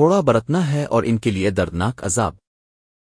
تھوڑا برتنا ہے اور ان کے لیے دردناک عذاب۔